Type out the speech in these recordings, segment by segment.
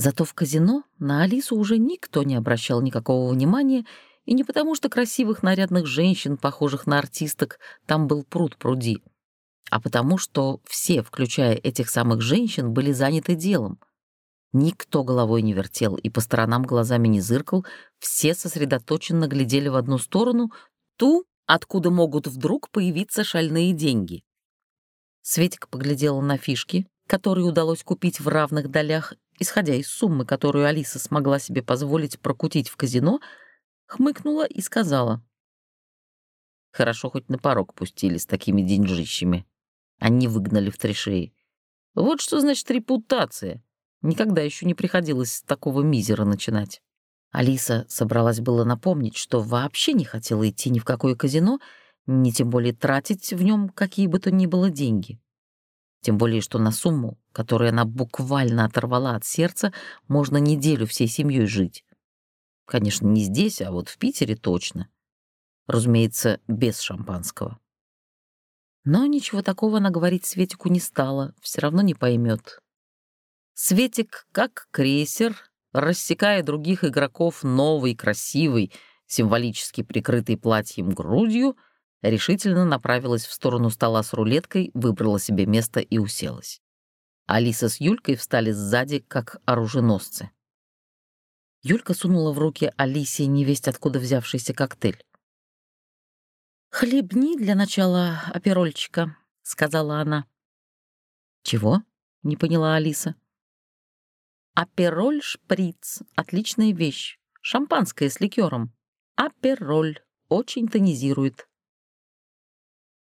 Зато в казино на Алису уже никто не обращал никакого внимания, и не потому, что красивых нарядных женщин, похожих на артисток, там был пруд пруди, а потому что все, включая этих самых женщин, были заняты делом. Никто головой не вертел и по сторонам глазами не зыркал, все сосредоточенно глядели в одну сторону, ту, откуда могут вдруг появиться шальные деньги. Светик поглядела на фишки, которые удалось купить в равных долях, исходя из суммы, которую Алиса смогла себе позволить прокутить в казино, хмыкнула и сказала. «Хорошо, хоть на порог пустили с такими деньжищами. Они выгнали в три. Вот что значит репутация. Никогда еще не приходилось с такого мизера начинать». Алиса собралась было напомнить, что вообще не хотела идти ни в какое казино, ни тем более тратить в нем какие бы то ни было деньги. Тем более, что на сумму, которую она буквально оторвала от сердца, можно неделю всей семьей жить. Конечно, не здесь, а вот в Питере точно. Разумеется, без шампанского. Но ничего такого она говорить Светику не стала, все равно не поймет. Светик, как крейсер, рассекая других игроков новой, красивой, символически прикрытой платьем грудью, решительно направилась в сторону стола с рулеткой, выбрала себе место и уселась. Алиса с Юлькой встали сзади, как оруженосцы. Юлька сунула в руки Алисе невесть откуда взявшийся коктейль. «Хлебни для начала оперольчика», — сказала она. «Чего?» — не поняла Алиса. «Апероль шприц — отличная вещь. Шампанское с ликером. Апероль очень тонизирует».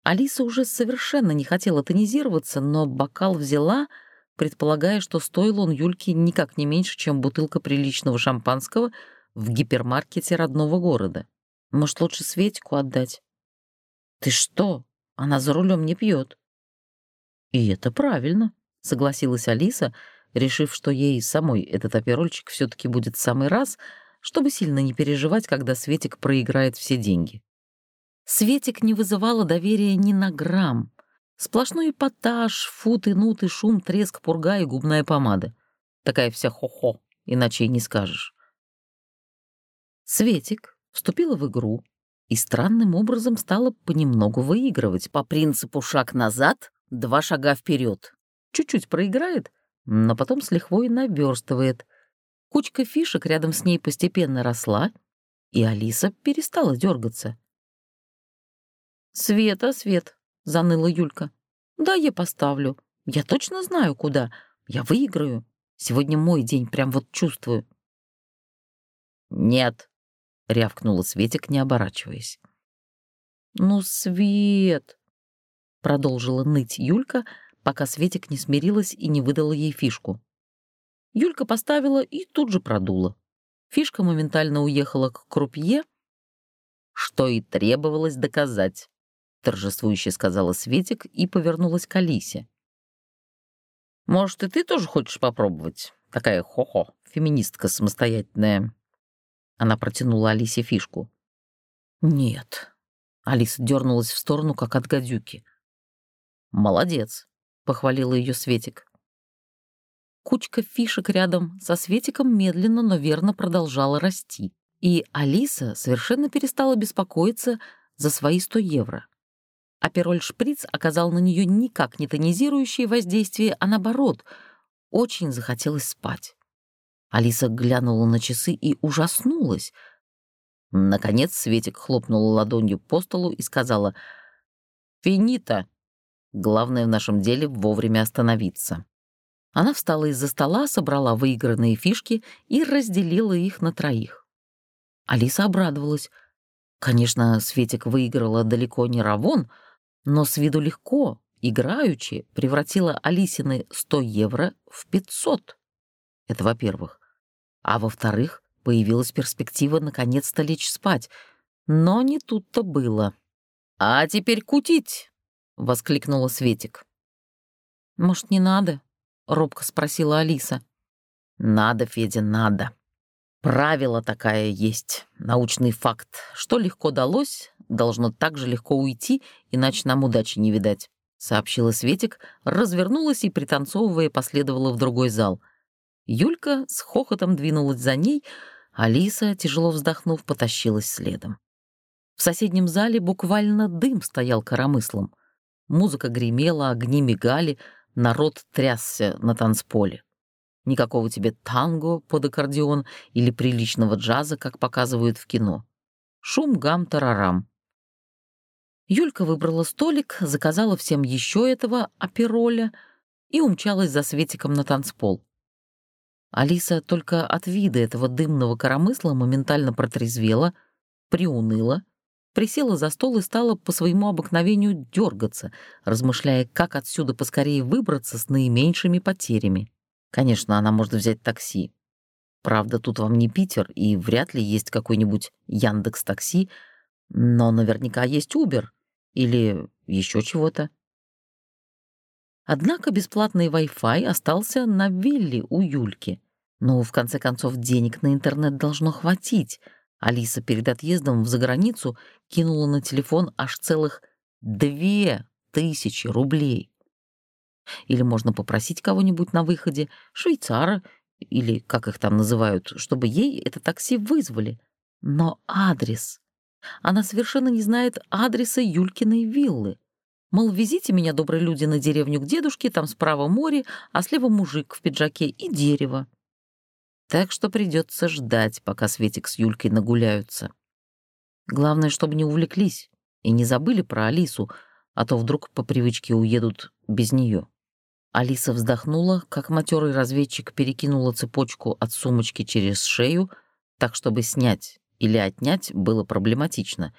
Алиса уже совершенно не хотела тонизироваться, но бокал взяла, предполагая, что стоил он Юльке никак не меньше, чем бутылка приличного шампанского в гипермаркете родного города. Может, лучше Светику отдать? «Ты что? Она за рулем не пьет». «И это правильно», — согласилась Алиса, решив, что ей самой этот оперольчик все таки будет в самый раз, чтобы сильно не переживать, когда Светик проиграет все деньги. Светик не вызывала доверия ни на грамм. Сплошной эпатаж, футы, нуты, шум, треск, пурга и губная помада. Такая вся хо-хо, иначе и не скажешь. Светик вступила в игру и странным образом стала понемногу выигрывать по принципу «шаг назад, два шага вперед». Чуть-чуть проиграет, но потом с лихвой наверстывает. Кучка фишек рядом с ней постепенно росла, и Алиса перестала дергаться. «Света, Свет», — заныла Юлька. «Да, я поставлю. Я точно знаю, куда. Я выиграю. Сегодня мой день, прям вот чувствую». «Нет», — рявкнула Светик, не оборачиваясь. «Ну, Свет», — продолжила ныть Юлька, пока Светик не смирилась и не выдала ей фишку. Юлька поставила и тут же продула. Фишка моментально уехала к крупье, что и требовалось доказать торжествующе сказала Светик и повернулась к Алисе. «Может, и ты тоже хочешь попробовать? Такая хо-хо, феминистка самостоятельная». Она протянула Алисе фишку. «Нет». Алиса дернулась в сторону, как от гадюки. «Молодец», — похвалила ее Светик. Кучка фишек рядом со Светиком медленно, но верно продолжала расти, и Алиса совершенно перестала беспокоиться за свои 100 евро. Апероль-шприц оказал на нее никак не тонизирующее воздействие, а наоборот, очень захотелось спать. Алиса глянула на часы и ужаснулась. Наконец Светик хлопнула ладонью по столу и сказала «Финита! Главное в нашем деле вовремя остановиться». Она встала из-за стола, собрала выигранные фишки и разделила их на троих. Алиса обрадовалась. Конечно, Светик выиграла далеко не Равон — но с виду легко, играючи, превратила Алисины 100 евро в 500. Это во-первых. А во-вторых, появилась перспектива наконец-то лечь спать. Но не тут-то было. «А теперь кутить!» — воскликнула Светик. «Может, не надо?» — робко спросила Алиса. «Надо, Федя, надо. Правило такая есть, научный факт. Что легко далось, должно так же легко уйти, иначе нам удачи не видать», — сообщила Светик, развернулась и, пританцовывая, последовала в другой зал. Юлька с хохотом двинулась за ней, Алиса, тяжело вздохнув, потащилась следом. В соседнем зале буквально дым стоял коромыслом. Музыка гремела, огни мигали, народ трясся на танцполе. Никакого тебе танго под аккордеон или приличного джаза, как показывают в кино. Шум гам-тарарам. Юлька выбрала столик, заказала всем еще этого апероля и умчалась за Светиком на танцпол. Алиса только от вида этого дымного коромысла моментально протрезвела, приуныла, присела за стол и стала по своему обыкновению дергаться, размышляя, как отсюда поскорее выбраться с наименьшими потерями. Конечно, она может взять такси. Правда, тут вам не Питер, и вряд ли есть какой-нибудь Яндекс Такси, но наверняка есть Uber или еще чего-то. Однако бесплатный Wi-Fi остался на вилле у Юльки. Но, в конце концов, денег на интернет должно хватить. Алиса перед отъездом в заграницу кинула на телефон аж целых две тысячи рублей. Или можно попросить кого-нибудь на выходе, швейцара или как их там называют, чтобы ей это такси вызвали. Но адрес... Она совершенно не знает адреса Юлькиной виллы. Мол, везите меня, добрые люди, на деревню к дедушке, там справа море, а слева мужик в пиджаке и дерево. Так что придется ждать, пока Светик с Юлькой нагуляются. Главное, чтобы не увлеклись и не забыли про Алису, а то вдруг по привычке уедут без нее. Алиса вздохнула, как матерый разведчик перекинула цепочку от сумочки через шею, так, чтобы снять или отнять было проблематично,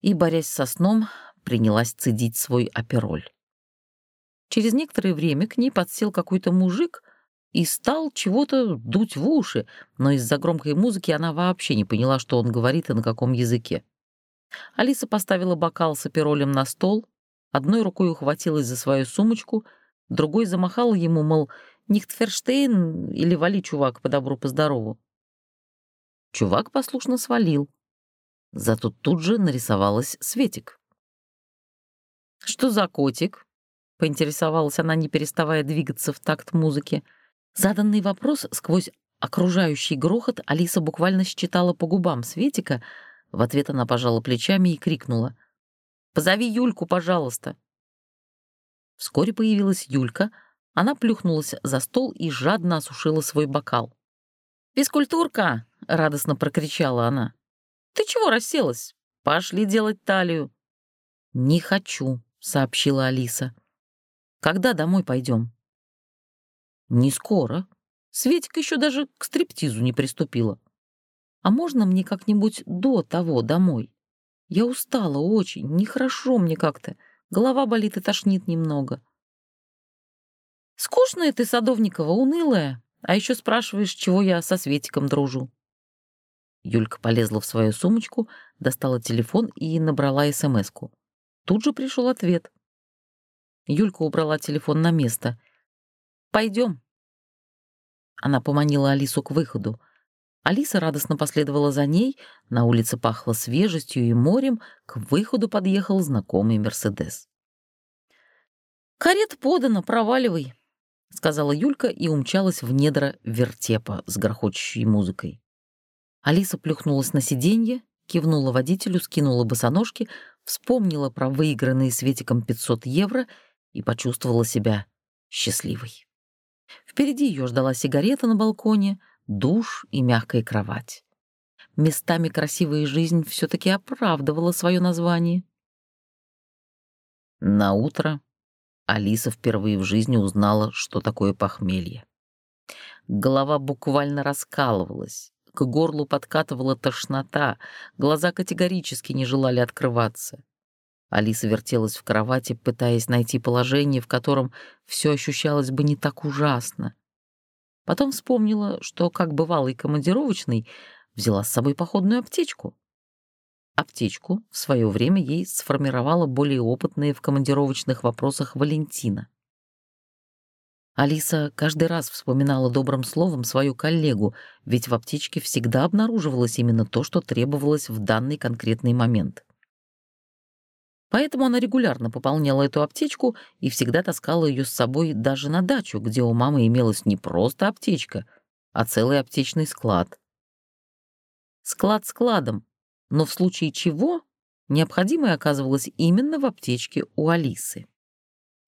и, борясь со сном, принялась цедить свой апероль. Через некоторое время к ней подсел какой-то мужик и стал чего-то дуть в уши, но из-за громкой музыки она вообще не поняла, что он говорит и на каком языке. Алиса поставила бокал с аперолем на стол, одной рукой ухватилась за свою сумочку — Другой замахал ему, мол, Нихтферштейн или вали, чувак, по добру, по здорову. Чувак послушно свалил. Зато тут же нарисовалась Светик. «Что за котик?» — поинтересовалась она, не переставая двигаться в такт музыки. Заданный вопрос сквозь окружающий грохот Алиса буквально считала по губам Светика. В ответ она пожала плечами и крикнула. «Позови Юльку, пожалуйста!» Вскоре появилась Юлька. Она плюхнулась за стол и жадно осушила свой бокал. «Физкультурка!» — радостно прокричала она. «Ты чего расселась? Пошли делать талию». «Не хочу», — сообщила Алиса. «Когда домой пойдем?» «Не скоро. Светика еще даже к стриптизу не приступила. А можно мне как-нибудь до того домой? Я устала очень, нехорошо мне как-то. Голова болит и тошнит немного. Скучная ты, Садовникова, унылая. А еще спрашиваешь, чего я со Светиком дружу. Юлька полезла в свою сумочку, достала телефон и набрала СМС-ку. Тут же пришел ответ. Юлька убрала телефон на место. Пойдем. Она поманила Алису к выходу. Алиса радостно последовала за ней, на улице пахло свежестью и морем, к выходу подъехал знакомый «Мерседес». «Карета подана, проваливай», — сказала Юлька и умчалась в недра вертепа с грохочущей музыкой. Алиса плюхнулась на сиденье, кивнула водителю, скинула босоножки, вспомнила про выигранные Светиком 500 евро и почувствовала себя счастливой. Впереди ее ждала сигарета на балконе — душ и мягкая кровать. Местами красивая жизнь все таки оправдывала свое название. На утро Алиса впервые в жизни узнала, что такое похмелье. Голова буквально раскалывалась, к горлу подкатывала тошнота, глаза категорически не желали открываться. Алиса вертелась в кровати, пытаясь найти положение, в котором все ощущалось бы не так ужасно. Потом вспомнила, что, как бывалый командировочный, взяла с собой походную аптечку. Аптечку в свое время ей сформировала более опытная в командировочных вопросах Валентина. Алиса каждый раз вспоминала добрым словом свою коллегу, ведь в аптечке всегда обнаруживалось именно то, что требовалось в данный конкретный момент. Поэтому она регулярно пополняла эту аптечку и всегда таскала ее с собой даже на дачу, где у мамы имелась не просто аптечка, а целый аптечный склад. Склад складом, но в случае чего необходимое оказывалось именно в аптечке у Алисы.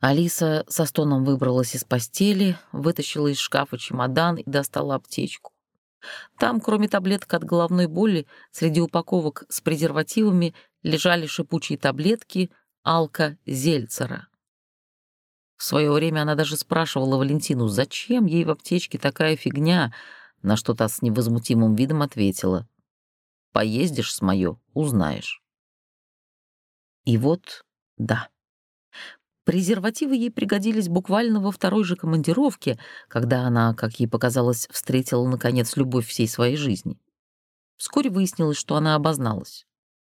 Алиса со стоном выбралась из постели, вытащила из шкафа чемодан и достала аптечку. Там, кроме таблеток от головной боли, среди упаковок с презервативами лежали шипучие таблетки алка-зельцера. В свое время она даже спрашивала Валентину, зачем ей в аптечке такая фигня, на что та с невозмутимым видом ответила. «Поездишь с моё, узнаешь». И вот, да. Презервативы ей пригодились буквально во второй же командировке, когда она, как ей показалось, встретила, наконец, любовь всей своей жизни. Вскоре выяснилось, что она обозналась,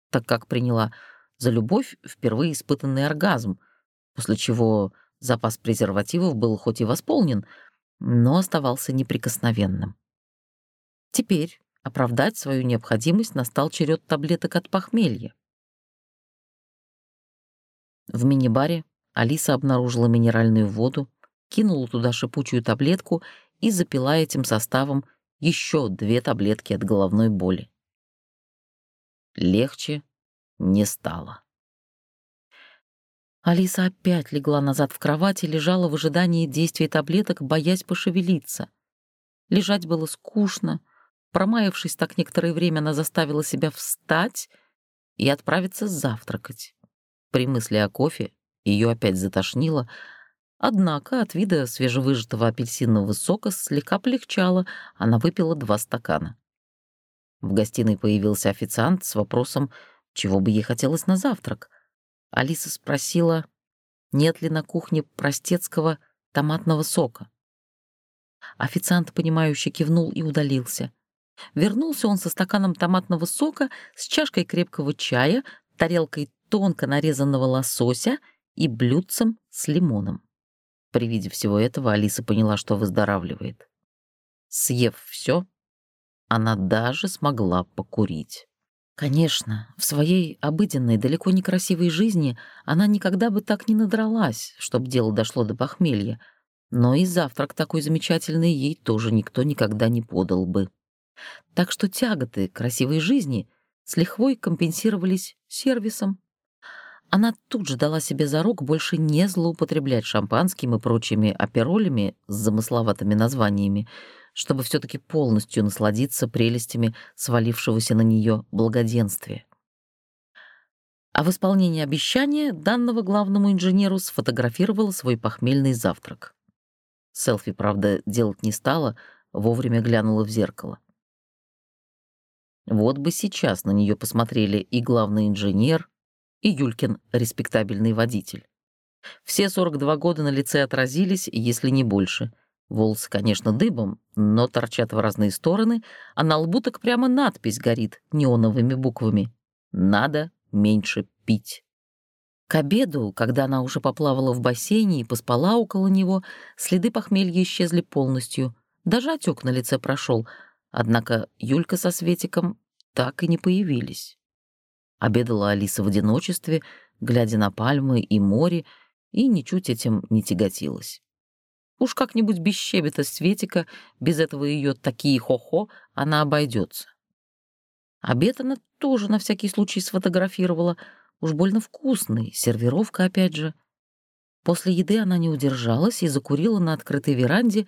так как приняла за любовь впервые испытанный оргазм, после чего запас презервативов был хоть и восполнен, но оставался неприкосновенным. Теперь оправдать свою необходимость настал черед таблеток от похмелья. В мини-баре Алиса обнаружила минеральную воду, кинула туда шипучую таблетку и запила этим составом еще две таблетки от головной боли. Легче не стало. Алиса опять легла назад в кровать и лежала в ожидании действия таблеток, боясь пошевелиться. Лежать было скучно. Промаявшись так некоторое время, она заставила себя встать и отправиться завтракать. При мысли о кофе ее опять затошнило, однако от вида свежевыжатого апельсинового сока слегка полегчало, она выпила два стакана. В гостиной появился официант с вопросом, чего бы ей хотелось на завтрак. Алиса спросила, нет ли на кухне простецкого томатного сока. Официант, понимающе кивнул и удалился. Вернулся он со стаканом томатного сока, с чашкой крепкого чая, тарелкой тонко нарезанного лосося — и блюдцем с лимоном. При виде всего этого Алиса поняла, что выздоравливает. Съев все, она даже смогла покурить. Конечно, в своей обыденной, далеко не красивой жизни она никогда бы так не надралась, чтобы дело дошло до похмелья, но и завтрак такой замечательный ей тоже никто никогда не подал бы. Так что тяготы красивой жизни с лихвой компенсировались сервисом, она тут же дала себе зарок больше не злоупотреблять шампанским и прочими аперолями с замысловатыми названиями, чтобы все таки полностью насладиться прелестями свалившегося на нее благоденствия. А в исполнении обещания данного главному инженеру сфотографировала свой похмельный завтрак. Селфи, правда, делать не стала, вовремя глянула в зеркало. Вот бы сейчас на нее посмотрели и главный инженер, и Юлькин респектабельный водитель. Все 42 года на лице отразились, если не больше. Волосы, конечно, дыбом, но торчат в разные стороны, а на лбу так прямо надпись горит неоновыми буквами. «Надо меньше пить». К обеду, когда она уже поплавала в бассейне и поспала около него, следы похмелья исчезли полностью. Даже отек на лице прошел, однако Юлька со Светиком так и не появились. Обедала Алиса в одиночестве, глядя на пальмы и море, и ничуть этим не тяготилась. Уж как-нибудь без щебета Светика, без этого ее такие хо-хо, она обойдется. Обед она тоже на всякий случай сфотографировала. Уж больно вкусный, сервировка опять же. После еды она не удержалась и закурила на открытой веранде.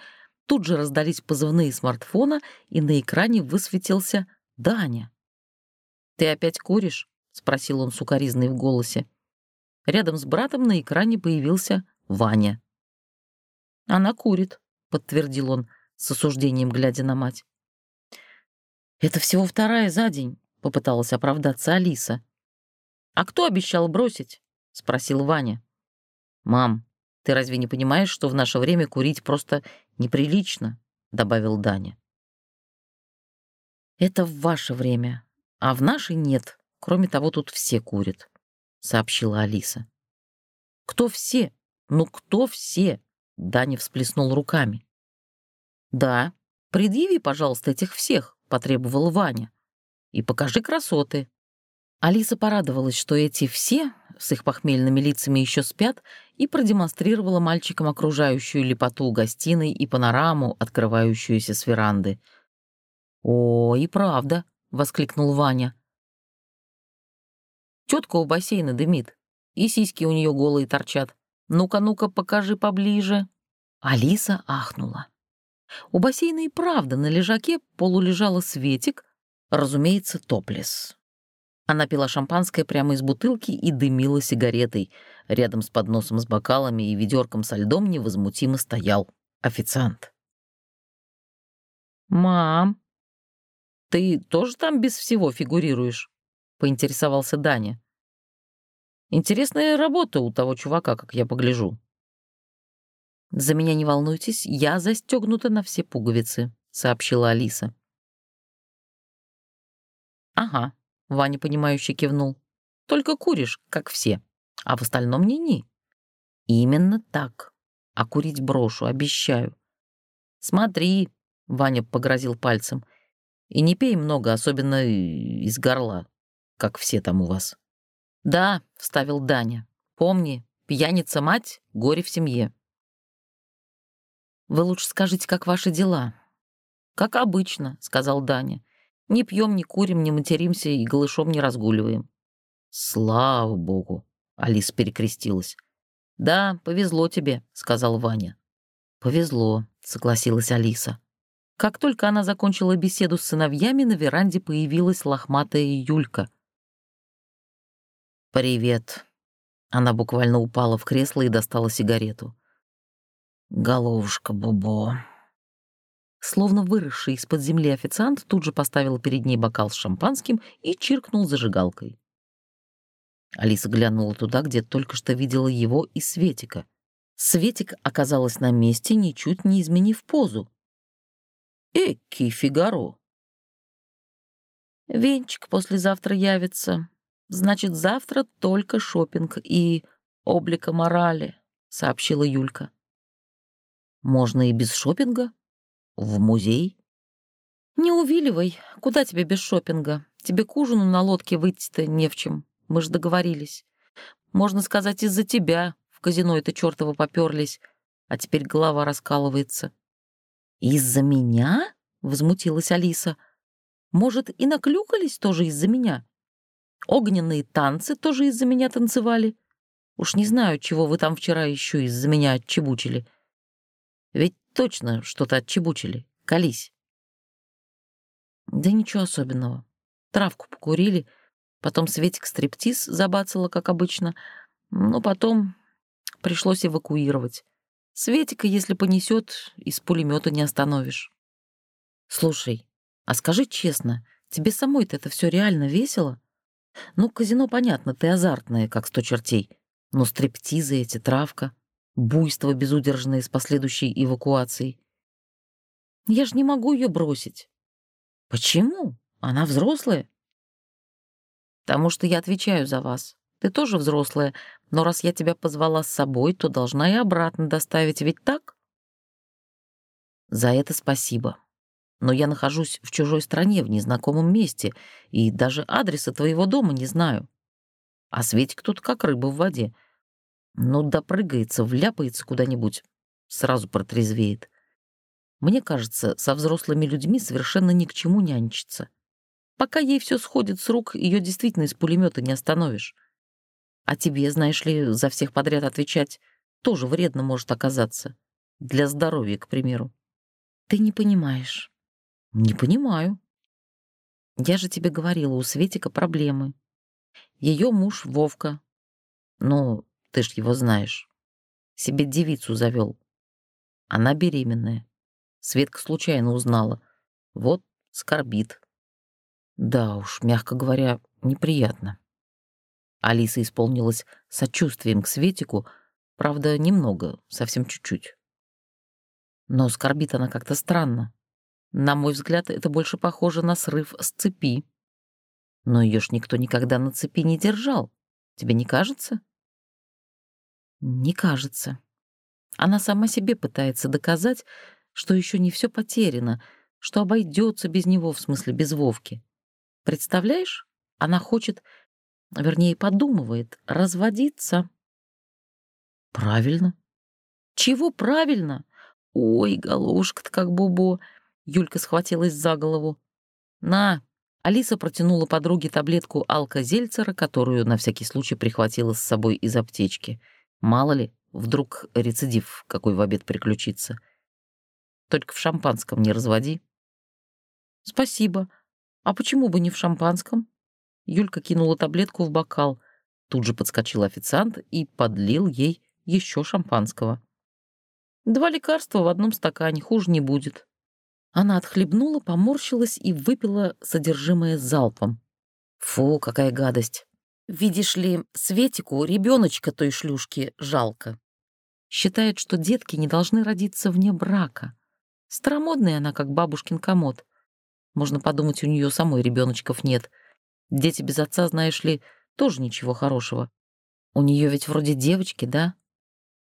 Тут же раздались позывные смартфона, и на экране высветился Даня. «Ты опять куришь?» — спросил он сукоризной в голосе. Рядом с братом на экране появился Ваня. «Она курит», — подтвердил он, с осуждением глядя на мать. «Это всего вторая за день», — попыталась оправдаться Алиса. «А кто обещал бросить?» — спросил Ваня. «Мам, ты разве не понимаешь, что в наше время курить просто неприлично?» — добавил Даня. «Это в ваше время, а в наше нет», Кроме того, тут все курят», — сообщила Алиса. «Кто все? Ну кто все?» — Даня всплеснул руками. «Да, предъяви, пожалуйста, этих всех», — потребовал Ваня. «И покажи красоты». Алиса порадовалась, что эти все с их похмельными лицами еще спят, и продемонстрировала мальчикам окружающую лепоту гостиной и панораму, открывающуюся с веранды. «О, и правда!» — воскликнул Ваня. Тетка у бассейна дымит, и сиськи у нее голые торчат. Ну-ка, ну-ка, покажи поближе. Алиса ахнула. У бассейна и правда на лежаке полулежала Светик, разумеется, топлес. Она пила шампанское прямо из бутылки и дымила сигаретой. Рядом с подносом с бокалами и ведерком со льдом невозмутимо стоял официант. «Мам, ты тоже там без всего фигурируешь?» — поинтересовался Даня. «Интересная работа у того чувака, как я погляжу». «За меня не волнуйтесь, я застегнута на все пуговицы», — сообщила Алиса. «Ага», — Ваня, понимающе кивнул. «Только куришь, как все, а в остальном ни-ни». «Именно так. А курить брошу, обещаю». «Смотри», — Ваня погрозил пальцем, — «и не пей много, особенно из горла, как все там у вас». «Да», — вставил Даня, — «помни, пьяница мать, горе в семье». «Вы лучше скажите, как ваши дела?» «Как обычно», — сказал Даня. «Не пьем, не курим, не материмся и голышом не разгуливаем». «Слава богу!» — Алиса перекрестилась. «Да, повезло тебе», — сказал Ваня. «Повезло», — согласилась Алиса. Как только она закончила беседу с сыновьями, на веранде появилась лохматая Юлька. «Привет». Она буквально упала в кресло и достала сигарету. Головушка Бобо. Словно выросший из-под земли официант тут же поставил перед ней бокал с шампанским и чиркнул зажигалкой. Алиса глянула туда, где только что видела его и Светика. Светик оказалась на месте, ничуть не изменив позу. Эки Фигаро. Венчик послезавтра явится. Значит, завтра только шопинг и облика морали, сообщила Юлька. Можно и без шопинга? В музей? Не увиливай. Куда тебе без шопинга? Тебе к ужину на лодке выйти-то не в чем. Мы же договорились. Можно сказать, из-за тебя в казино это чёртово попёрлись, а теперь голова раскалывается. «Из-за меня?» — возмутилась Алиса. «Может, и наклюкались тоже из-за меня? Огненные танцы тоже из-за меня танцевали? Уж не знаю, чего вы там вчера еще из-за меня отчебучили. Ведь точно что-то отчебучили. Колись. Да ничего особенного. Травку покурили, потом Светик стриптиз забацала, как обычно, но потом пришлось эвакуировать. Светика, если понесет, из пулемета не остановишь. Слушай, а скажи честно, тебе самой-то это все реально весело? Ну, казино понятно, ты азартная, как сто чертей. Но стриптизы эти, травка буйство безудержное с последующей эвакуацией. Я же не могу ее бросить. Почему? Она взрослая. Потому что я отвечаю за вас. Ты тоже взрослая, но раз я тебя позвала с собой, то должна и обратно доставить, ведь так? За это спасибо. Но я нахожусь в чужой стране, в незнакомом месте, и даже адреса твоего дома не знаю. А Светик тут как рыба в воде — ну, допрыгается, вляпается куда-нибудь, сразу протрезвеет. Мне кажется, со взрослыми людьми совершенно ни к чему нянчиться. Пока ей все сходит с рук, ее действительно из пулемета не остановишь. А тебе, знаешь ли, за всех подряд отвечать тоже вредно может оказаться. Для здоровья, к примеру. Ты не понимаешь. Не понимаю. Я же тебе говорила, у Светика проблемы. Ее муж Вовка. Ну, ты ж его знаешь. Себе девицу завел. Она беременная. Светка случайно узнала. Вот скорбит. Да уж, мягко говоря, неприятно. Алиса исполнилась сочувствием к Светику, правда, немного, совсем чуть-чуть. Но скорбит она как-то странно. На мой взгляд, это больше похоже на срыв с цепи. Но ее ж никто никогда на цепи не держал. Тебе не кажется? Не кажется. Она сама себе пытается доказать, что еще не все потеряно, что обойдется без него, в смысле без Вовки. Представляешь, она хочет Вернее, подумывает разводиться. Правильно. Чего правильно? Ой, головушка-то как бубо. Юлька схватилась за голову. На, Алиса протянула подруге таблетку алкозельцера, которую на всякий случай прихватила с собой из аптечки. Мало ли, вдруг рецидив какой в обед приключится. Только в шампанском не разводи. Спасибо. А почему бы не в шампанском? Юлька кинула таблетку в бокал. Тут же подскочил официант и подлил ей еще шампанского. Два лекарства в одном стакане, хуже не будет. Она отхлебнула, поморщилась и выпила содержимое залпом. Фу, какая гадость. Видишь ли, Светику, ребеночка той шлюшки, жалко. Считает, что детки не должны родиться вне брака. Старомодная она, как бабушкин комод. Можно подумать, у нее самой ребеночков нет. Дети без отца, знаешь ли, тоже ничего хорошего. У нее ведь вроде девочки, да?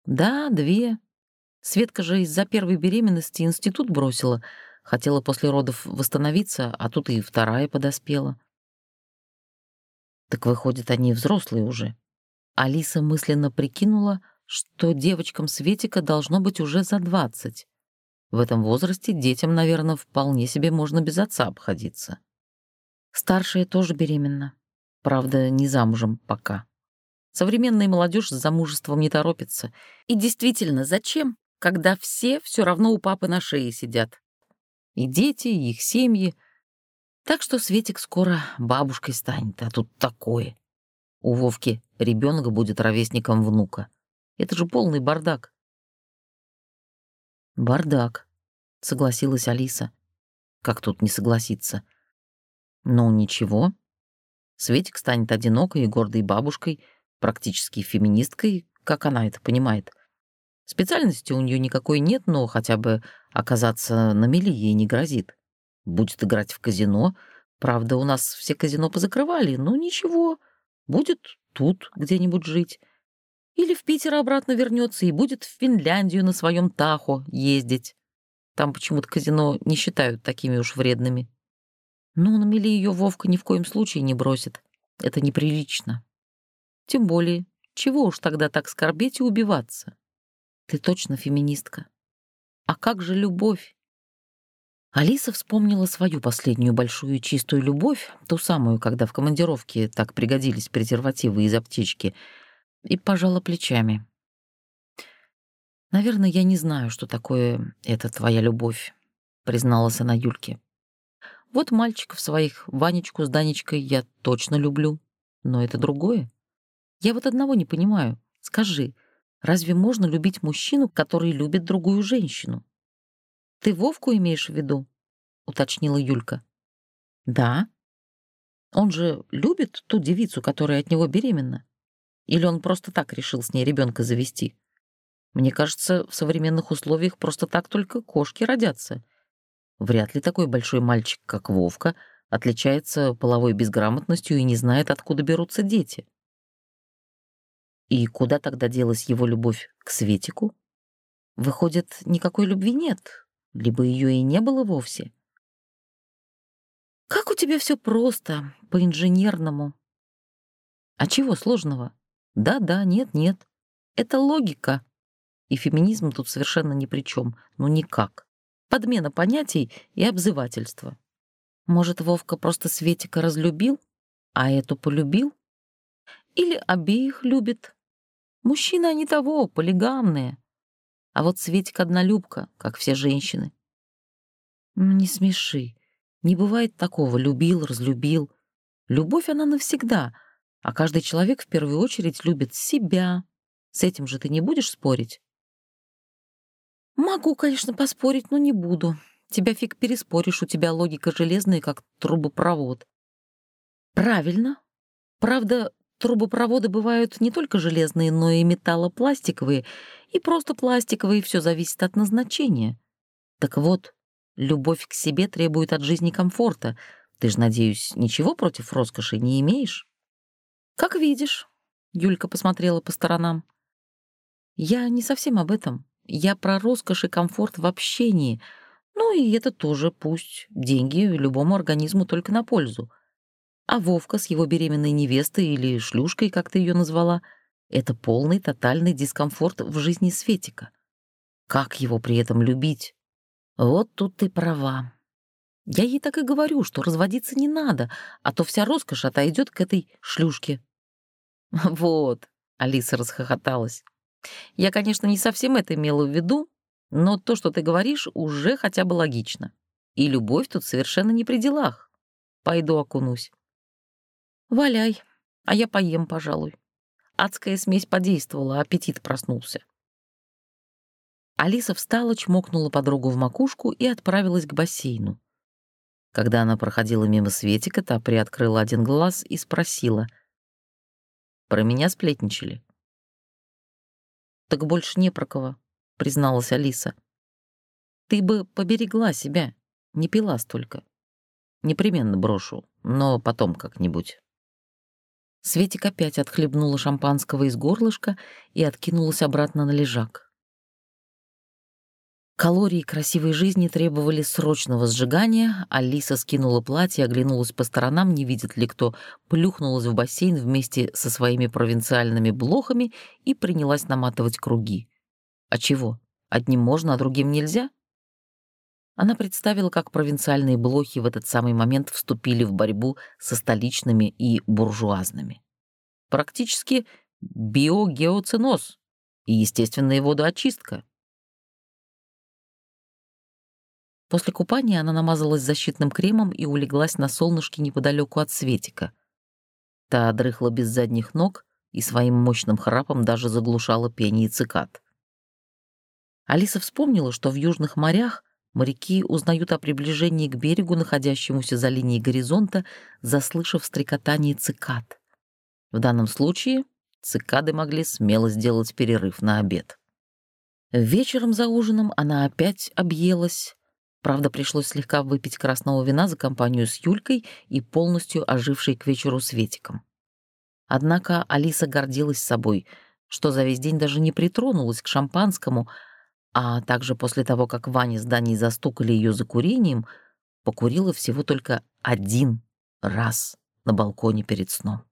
Да, две. Светка же из-за первой беременности институт бросила — Хотела после родов восстановиться, а тут и вторая подоспела. Так выходит, они взрослые уже. Алиса мысленно прикинула, что девочкам Светика должно быть уже за двадцать. В этом возрасте детям, наверное, вполне себе можно без отца обходиться. Старшая тоже беременна. Правда, не замужем пока. Современная молодежь с замужеством не торопится. И действительно, зачем, когда все все равно у папы на шее сидят? И дети, и их семьи. Так что Светик скоро бабушкой станет, а тут такое. У Вовки ребенок будет ровесником внука. Это же полный бардак. Бардак, согласилась Алиса. Как тут не согласиться? Ну, ничего. Светик станет одинокой и гордой бабушкой, практически феминисткой, как она это понимает. Специальности у нее никакой нет, но хотя бы оказаться на мели ей не грозит. Будет играть в казино. Правда, у нас все казино позакрывали, но ничего. Будет тут где-нибудь жить. Или в Питер обратно вернется и будет в Финляндию на своем Тахо ездить. Там почему-то казино не считают такими уж вредными. Но на мели ее Вовка ни в коем случае не бросит. Это неприлично. Тем более, чего уж тогда так скорбеть и убиваться? Ты точно феминистка. А как же любовь? Алиса вспомнила свою последнюю большую чистую любовь, ту самую, когда в командировке так пригодились презервативы из аптечки, и пожала плечами. «Наверное, я не знаю, что такое эта твоя любовь», — призналась она Юльке. «Вот мальчиков своих, Ванечку с Данечкой, я точно люблю, но это другое. Я вот одного не понимаю. Скажи, Разве можно любить мужчину, который любит другую женщину? Ты Вовку имеешь в виду? уточнила Юлька. Да. Он же любит ту девицу, которая от него беременна. Или он просто так решил с ней ребенка завести? Мне кажется, в современных условиях просто так только кошки родятся. Вряд ли такой большой мальчик, как Вовка, отличается половой безграмотностью и не знает, откуда берутся дети. И куда тогда делась его любовь к Светику? Выходит, никакой любви нет, либо ее и не было вовсе. Как у тебя все просто, по-инженерному. А чего сложного? Да-да, нет-нет. Это логика. И феминизм тут совершенно ни при чем, ну никак. Подмена понятий и обзывательства. Может, Вовка просто Светика разлюбил, а эту полюбил? Или обеих любит, Мужчины они того, полигамные. А вот Светик однолюбка, как все женщины. Не смеши. Не бывает такого. Любил, разлюбил. Любовь она навсегда, а каждый человек в первую очередь любит себя. С этим же ты не будешь спорить? Могу, конечно, поспорить, но не буду. Тебя фиг переспоришь, у тебя логика железная, как трубопровод. Правильно. Правда, Трубопроводы бывают не только железные, но и металлопластиковые, и просто пластиковые, все зависит от назначения. Так вот, любовь к себе требует от жизни комфорта. Ты же, надеюсь, ничего против роскоши не имеешь? Как видишь, Юлька посмотрела по сторонам. Я не совсем об этом. Я про роскошь и комфорт в общении. Ну и это тоже пусть. Деньги любому организму только на пользу. А Вовка с его беременной невестой или шлюшкой, как ты ее назвала, это полный тотальный дискомфорт в жизни Светика. Как его при этом любить? Вот тут ты права. Я ей так и говорю, что разводиться не надо, а то вся роскошь отойдет к этой шлюшке. Вот, Алиса расхохоталась. Я, конечно, не совсем это имела в виду, но то, что ты говоришь, уже хотя бы логично. И любовь тут совершенно не при делах. Пойду окунусь. Валяй, а я поем, пожалуй. Адская смесь подействовала, аппетит проснулся. Алиса встала, чмокнула подругу в макушку и отправилась к бассейну. Когда она проходила мимо Светика, та приоткрыла один глаз и спросила. «Про меня сплетничали?» «Так больше не про кого», — призналась Алиса. «Ты бы поберегла себя, не пила столько. Непременно брошу, но потом как-нибудь». Светик опять отхлебнула шампанского из горлышка и откинулась обратно на лежак. Калории красивой жизни требовали срочного сжигания. Алиса скинула платье, оглянулась по сторонам, не видит ли кто, плюхнулась в бассейн вместе со своими провинциальными блохами и принялась наматывать круги. А чего? Одним можно, а другим нельзя? Она представила, как провинциальные блохи в этот самый момент вступили в борьбу со столичными и буржуазными. Практически биогеоценоз и естественная водоочистка — После купания она намазалась защитным кремом и улеглась на солнышке неподалеку от Светика. Та дрыхла без задних ног и своим мощным храпом даже заглушала пение цикад. Алиса вспомнила, что в южных морях моряки узнают о приближении к берегу, находящемуся за линией горизонта, заслышав стрекотание цикад. В данном случае цикады могли смело сделать перерыв на обед. Вечером за ужином она опять объелась, Правда, пришлось слегка выпить красного вина за компанию с Юлькой и полностью ожившей к вечеру Светиком. Однако Алиса гордилась собой, что за весь день даже не притронулась к шампанскому, а также после того, как Ваня с Даней застукали ее за курением, покурила всего только один раз на балконе перед сном.